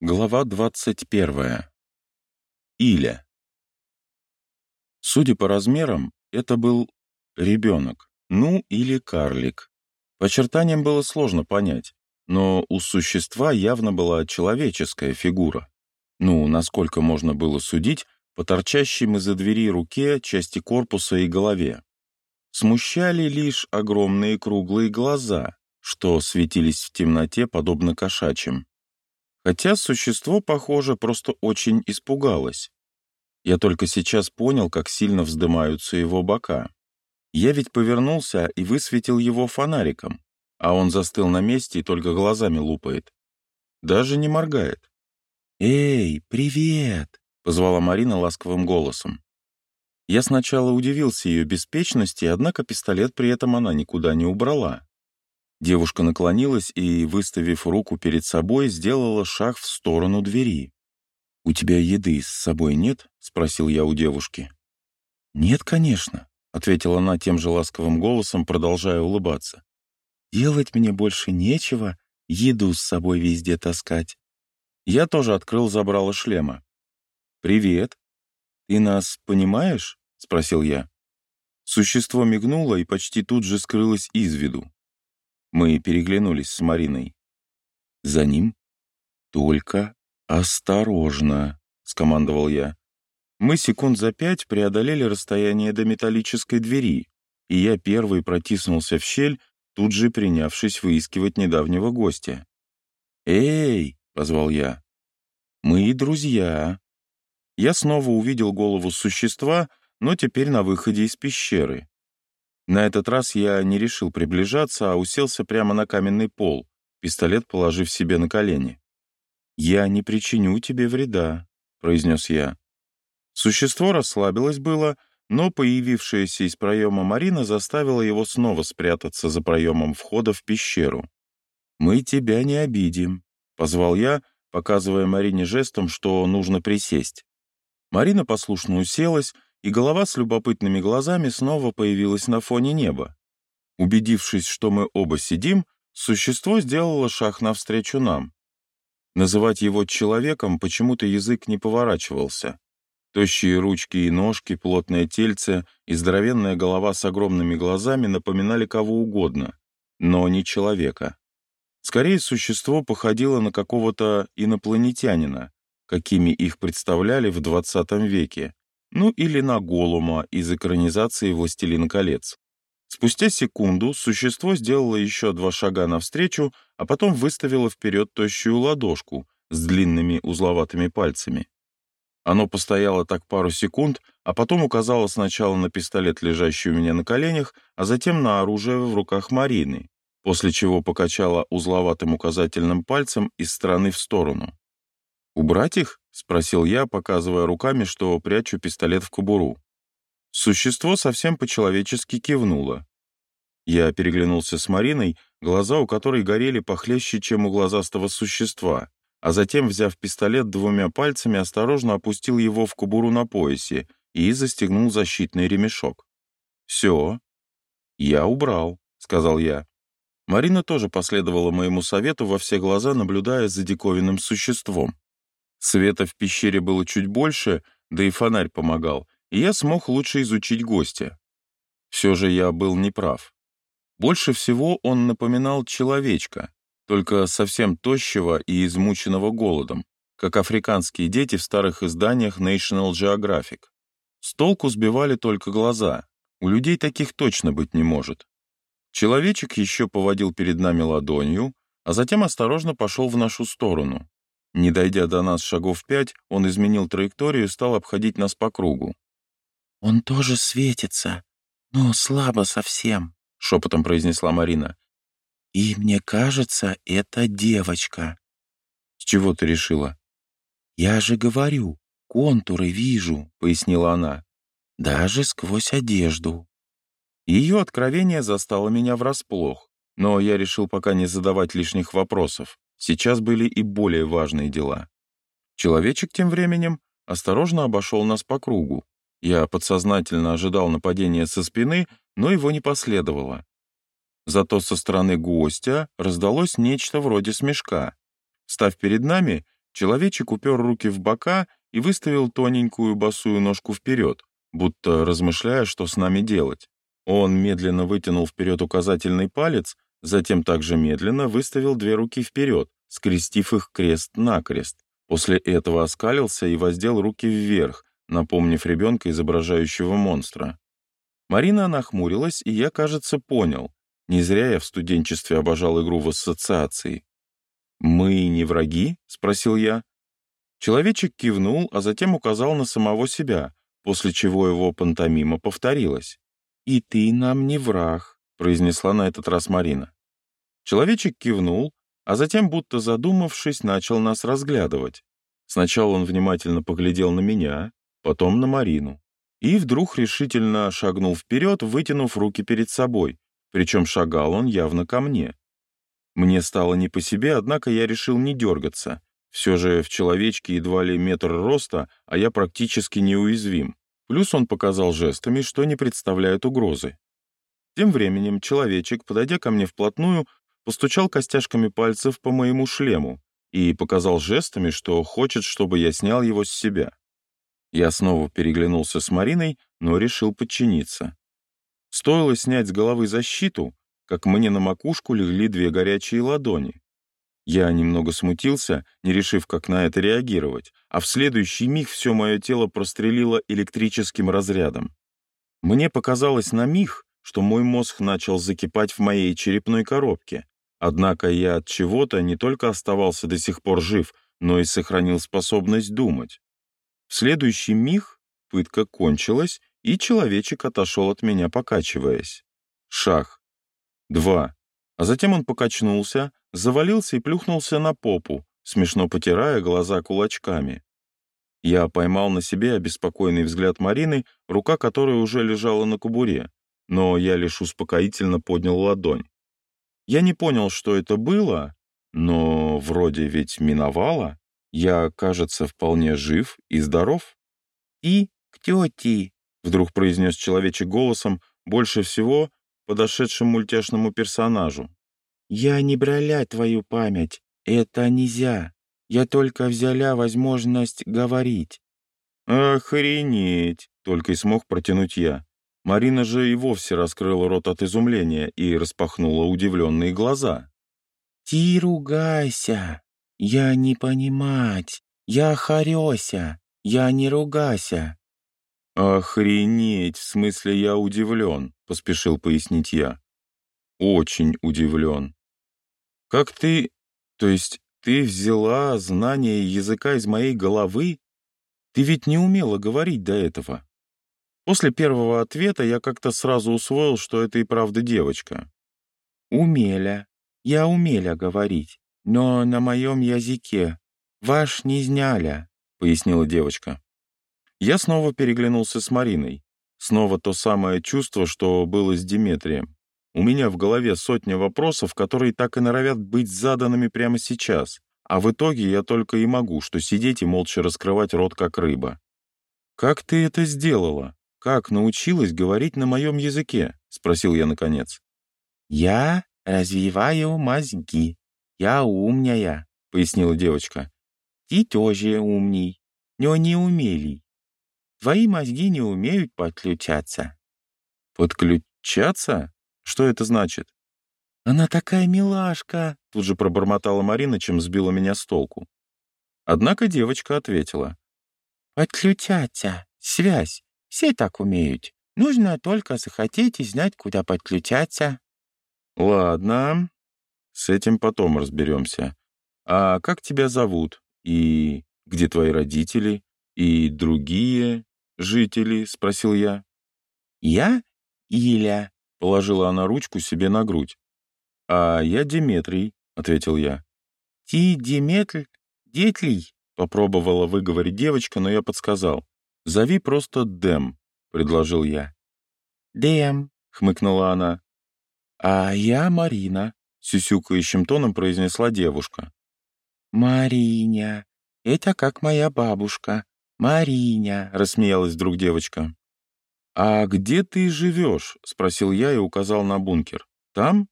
Глава 21. Иля. Судя по размерам, это был ребенок, ну или карлик. По очертаниям было сложно понять, но у существа явно была человеческая фигура. Ну, насколько можно было судить, по торчащим из-за двери руке, части корпуса и голове. Смущали лишь огромные круглые глаза, что светились в темноте, подобно кошачьим. Хотя существо, похоже, просто очень испугалось. Я только сейчас понял, как сильно вздымаются его бока. Я ведь повернулся и высветил его фонариком, а он застыл на месте и только глазами лупает. Даже не моргает. «Эй, привет!» — позвала Марина ласковым голосом. Я сначала удивился ее беспечности, однако пистолет при этом она никуда не убрала. Девушка наклонилась и, выставив руку перед собой, сделала шаг в сторону двери. «У тебя еды с собой нет?» — спросил я у девушки. «Нет, конечно», — ответила она тем же ласковым голосом, продолжая улыбаться. «Делать мне больше нечего, еду с собой везде таскать». Я тоже открыл забрало шлема. «Привет. Ты нас понимаешь?» — спросил я. Существо мигнуло и почти тут же скрылось из виду. Мы переглянулись с Мариной. За ним только осторожно, скомандовал я. Мы секунд за пять преодолели расстояние до металлической двери, и я первый протиснулся в щель, тут же принявшись выискивать недавнего гостя. «Эй!» — позвал я. «Мы друзья». Я снова увидел голову существа, но теперь на выходе из пещеры. На этот раз я не решил приближаться, а уселся прямо на каменный пол, пистолет положив себе на колени. «Я не причиню тебе вреда», — произнес я. Существо расслабилось было, но появившаяся из проема Марина заставила его снова спрятаться за проемом входа в пещеру. «Мы тебя не обидим», — позвал я, показывая Марине жестом, что нужно присесть. Марина послушно уселась, и голова с любопытными глазами снова появилась на фоне неба. Убедившись, что мы оба сидим, существо сделало шаг навстречу нам. Называть его человеком почему-то язык не поворачивался. Тощие ручки и ножки, плотное тельце и здоровенная голова с огромными глазами напоминали кого угодно, но не человека. Скорее, существо походило на какого-то инопланетянина, какими их представляли в 20 веке, ну или на Голума из экранизации «Властелин колец». Спустя секунду существо сделало еще два шага навстречу, а потом выставило вперед тощую ладошку с длинными узловатыми пальцами. Оно постояло так пару секунд, а потом указало сначала на пистолет, лежащий у меня на коленях, а затем на оружие в руках Марины, после чего покачало узловатым указательным пальцем из стороны в сторону. «Убрать их?» — спросил я, показывая руками, что прячу пистолет в кобуру. Существо совсем по-человечески кивнуло. Я переглянулся с Мариной, глаза у которой горели похлеще, чем у глазастого существа, а затем, взяв пистолет двумя пальцами, осторожно опустил его в кобуру на поясе и застегнул защитный ремешок. «Все. Я убрал», — сказал я. Марина тоже последовала моему совету во все глаза, наблюдая за диковинным существом. Света в пещере было чуть больше, да и фонарь помогал, и я смог лучше изучить гостя. Все же я был неправ. Больше всего он напоминал человечка, только совсем тощего и измученного голодом, как африканские дети в старых изданиях National Geographic. С толку сбивали только глаза. У людей таких точно быть не может. Человечек еще поводил перед нами ладонью, а затем осторожно пошел в нашу сторону. Не дойдя до нас шагов пять, он изменил траекторию и стал обходить нас по кругу. «Он тоже светится, но слабо совсем», — шепотом произнесла Марина. «И мне кажется, это девочка». «С чего ты решила?» «Я же говорю, контуры вижу», — пояснила она. «Даже сквозь одежду». Ее откровение застало меня врасплох, но я решил пока не задавать лишних вопросов. Сейчас были и более важные дела. Человечек тем временем осторожно обошел нас по кругу. Я подсознательно ожидал нападения со спины, но его не последовало. Зато со стороны гостя раздалось нечто вроде смешка. Став перед нами, Человечек упер руки в бока и выставил тоненькую босую ножку вперед, будто размышляя, что с нами делать. Он медленно вытянул вперед указательный палец, затем также медленно выставил две руки вперед, скрестив их крест-накрест. После этого оскалился и воздел руки вверх, напомнив ребенка, изображающего монстра. Марина нахмурилась, и я, кажется, понял. Не зря я в студенчестве обожал игру в ассоциации. «Мы не враги?» — спросил я. Человечек кивнул, а затем указал на самого себя, после чего его пантомима повторилась. «И ты нам не враг», — произнесла на этот раз Марина. Человечек кивнул, а затем, будто задумавшись, начал нас разглядывать. Сначала он внимательно поглядел на меня, потом на Марину. И вдруг решительно шагнул вперед, вытянув руки перед собой, причем шагал он явно ко мне. Мне стало не по себе, однако я решил не дергаться. Все же в человечке едва ли метр роста, а я практически неуязвим. Плюс он показал жестами, что не представляет угрозы. Тем временем человечек, подойдя ко мне вплотную, постучал костяшками пальцев по моему шлему и показал жестами, что хочет, чтобы я снял его с себя. Я снова переглянулся с Мариной, но решил подчиниться. Стоило снять с головы защиту, как мне на макушку легли две горячие ладони. Я немного смутился, не решив, как на это реагировать, а в следующий миг все мое тело прострелило электрическим разрядом. Мне показалось на миг, что мой мозг начал закипать в моей черепной коробке, однако я от чего-то не только оставался до сих пор жив, но и сохранил способность думать. В следующий миг пытка кончилась, и человечек отошел от меня, покачиваясь. Шах два. А затем он покачнулся, завалился и плюхнулся на попу, смешно потирая глаза кулачками. Я поймал на себе обеспокоенный взгляд Марины, рука которой уже лежала на кубуре, но я лишь успокоительно поднял ладонь. Я не понял, что это было, но вроде ведь миновало. Я, кажется, вполне жив и здоров. «И к тете», — вдруг произнес человечек голосом, больше всего подошедшим мультяшному персонажу. «Я не броля твою память, это нельзя. Я только взяла возможность говорить». «Охренеть!» — только и смог протянуть я. Марина же и вовсе раскрыла рот от изумления и распахнула удивленные глаза. «Ты ругайся! Я не понимать! Я хорёся! Я не ругайся!» «Охренеть! В смысле, я удивлен», — поспешил пояснить я. «Очень удивлен. Как ты... То есть ты взяла знание языка из моей головы? Ты ведь не умела говорить до этого». После первого ответа я как-то сразу усвоил, что это и правда девочка. «Умеля. Я умеля говорить, но на моем языке. Ваш не зняля», — пояснила девочка. Я снова переглянулся с Мариной. Снова то самое чувство, что было с Диметрием. У меня в голове сотня вопросов, которые так и норовят быть заданными прямо сейчас, а в итоге я только и могу, что сидеть и молча раскрывать рот, как рыба. «Как ты это сделала? Как научилась говорить на моем языке?» — спросил я наконец. «Я развиваю мозги. Я умная», — пояснила девочка. «Ты тоже умней, но не умелей. Твои мозги не умеют подключаться». «Подключаться? Что это значит?» «Она такая милашка!» — тут же пробормотала Марина, чем сбила меня с толку. Однако девочка ответила. «Подключаться. Связь. Все так умеют. Нужно только захотеть и знать, куда подключаться». «Ладно. С этим потом разберемся. А как тебя зовут? И где твои родители? И другие жители?» — спросил я. «Я Иля», — положила она ручку себе на грудь. «А я Диметрий», — ответил я. «Ты Диметль? Детлий?» — попробовала выговорить девочка, но я подсказал. «Зови просто Дэм», — предложил я. «Дэм», — хмыкнула она. «А я Марина», — сюсюкающим тоном произнесла девушка. «Мариня, это как моя бабушка. «Мариня», — рассмеялась вдруг девочка. «А где ты живешь?» — спросил я и указал на бункер. «Там?»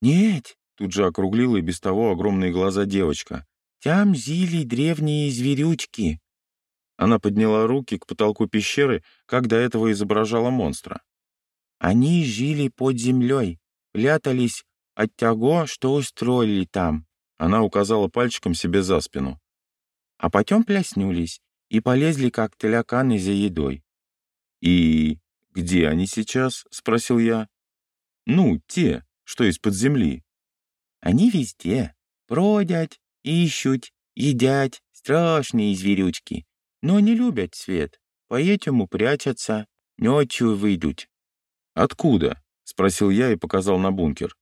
«Нет», — тут же округлила и без того огромные глаза девочка. Там жили древние зверючки». Она подняла руки к потолку пещеры, как до этого изображала монстра. «Они жили под землей, прятались от того, что устроили там». Она указала пальчиком себе за спину. А потом пляснулись и полезли, как теляканы, за едой. «И где они сейчас?» — спросил я. «Ну, те, что из-под земли». «Они везде. Бродят, ищут, едят, страшные зверючки. Но не любят свет, поэтому прячутся, ночью выйдут». «Откуда?» — спросил я и показал на бункер.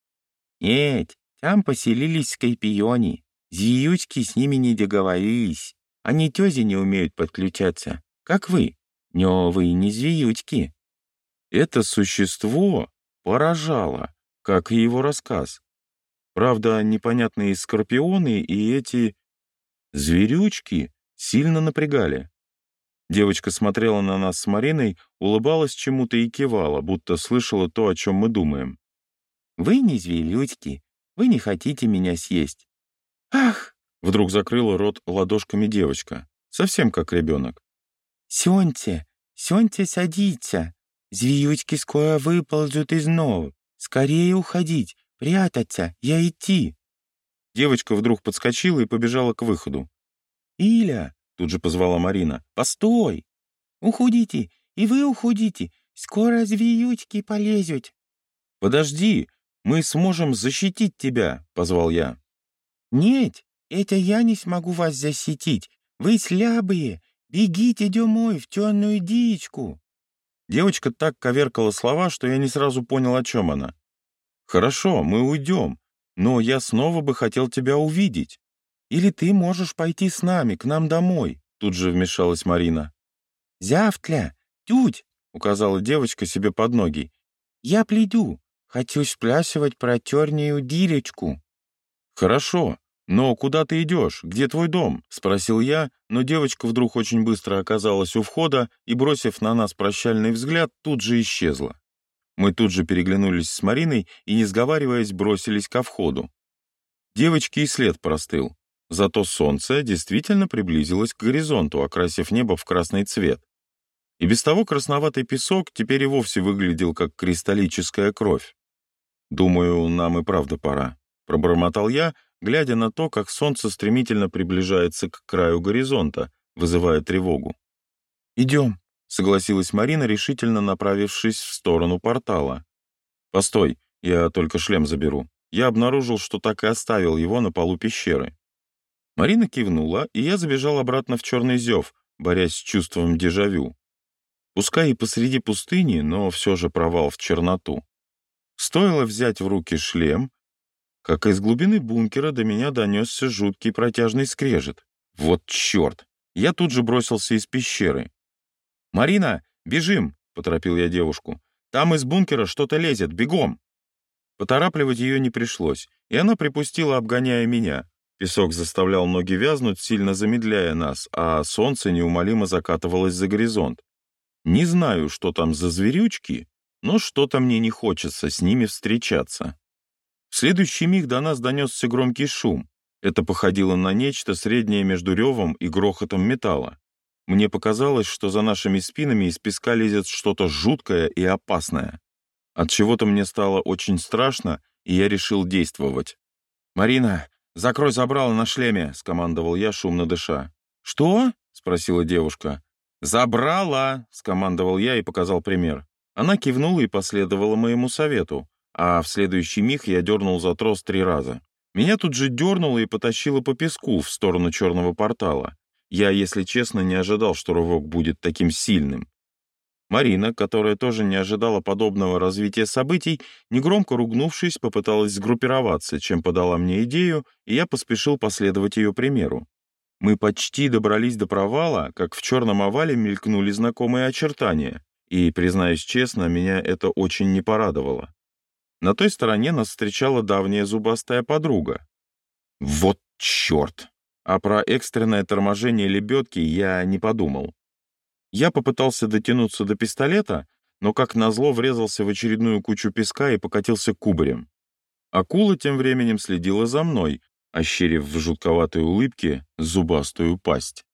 «Нет, там поселились скайпиони. Зиючки с ними не договорились. Они тёзи не умеют подключаться, как вы. Но вы не зиючки». Это существо поражало, как и его рассказ. Правда, непонятные скорпионы и эти зверючки сильно напрягали. Девочка смотрела на нас с Мариной, улыбалась чему-то и кивала, будто слышала то, о чем мы думаем. «Вы не зверючки, вы не хотите меня съесть». «Ах!» — вдруг закрыла рот ладошками девочка, совсем как ребенок. «Сёньте, сёньте садиться. Зверючки скоро выползут из нор. Скорее уходить, прятаться, я идти». Девочка вдруг подскочила и побежала к выходу. «Иля!» — тут же позвала Марина. «Постой! Уходите, и вы уходите. Скоро зверючки полезут». «Подожди, мы сможем защитить тебя», — позвал я. «Нет, это я не смогу вас защитить. Вы слабые. Бегите домой, в темную дичку». Девочка так коверкала слова, что я не сразу понял, о чем она. «Хорошо, мы уйдем, но я снова бы хотел тебя увидеть. Или ты можешь пойти с нами, к нам домой», — тут же вмешалась Марина. «Завтра, тють», — указала девочка себе под ноги. «Я приду. Хочу сплясывать про тернию диречку». «Хорошо, но куда ты идешь? Где твой дом?» — спросил я, но девочка вдруг очень быстро оказалась у входа и, бросив на нас прощальный взгляд, тут же исчезла. Мы тут же переглянулись с Мариной и, не сговариваясь, бросились ко входу. Девочки и след простыл. Зато солнце действительно приблизилось к горизонту, окрасив небо в красный цвет. И без того красноватый песок теперь и вовсе выглядел как кристаллическая кровь. «Думаю, нам и правда пора», — пробормотал я, глядя на то, как солнце стремительно приближается к краю горизонта, вызывая тревогу. «Идем», — согласилась Марина, решительно направившись в сторону портала. «Постой, я только шлем заберу. Я обнаружил, что так и оставил его на полу пещеры». Марина кивнула, и я забежал обратно в черный зев, борясь с чувством дежавю. Пускай и посреди пустыни, но все же провал в черноту. Стоило взять в руки шлем, как из глубины бункера до меня донесся жуткий протяжный скрежет. Вот черт! Я тут же бросился из пещеры. «Марина, бежим!» — поторопил я девушку. «Там из бункера что-то лезет, бегом!» Поторапливать ее не пришлось, и она припустила, обгоняя меня. Песок заставлял ноги вязнуть, сильно замедляя нас, а солнце неумолимо закатывалось за горизонт. Не знаю, что там за зверючки, но что-то мне не хочется с ними встречаться. В следующий миг до нас донесся громкий шум. Это походило на нечто среднее между ревом и грохотом металла. Мне показалось, что за нашими спинами из песка лезет что-то жуткое и опасное. От чего-то мне стало очень страшно, и я решил действовать. «Марина, закрой забрало на шлеме», — скомандовал я, шумно дыша. «Что?» — спросила девушка. «Забрала!» — скомандовал я и показал пример. Она кивнула и последовала моему совету, а в следующий миг я дернул за трос три раза. Меня тут же дернуло и потащило по песку в сторону черного портала. Я, если честно, не ожидал, что рывок будет таким сильным. Марина, которая тоже не ожидала подобного развития событий, негромко ругнувшись, попыталась сгруппироваться, чем подала мне идею, и я поспешил последовать ее примеру. Мы почти добрались до провала, как в черном овале мелькнули знакомые очертания, и, признаюсь честно, меня это очень не порадовало. На той стороне нас встречала давняя зубастая подруга. Вот черт! А про экстренное торможение лебедки я не подумал. Я попытался дотянуться до пистолета, но как назло врезался в очередную кучу песка и покатился кубарем. Акула тем временем следила за мной, ощерив в жутковатой улыбке зубастую пасть.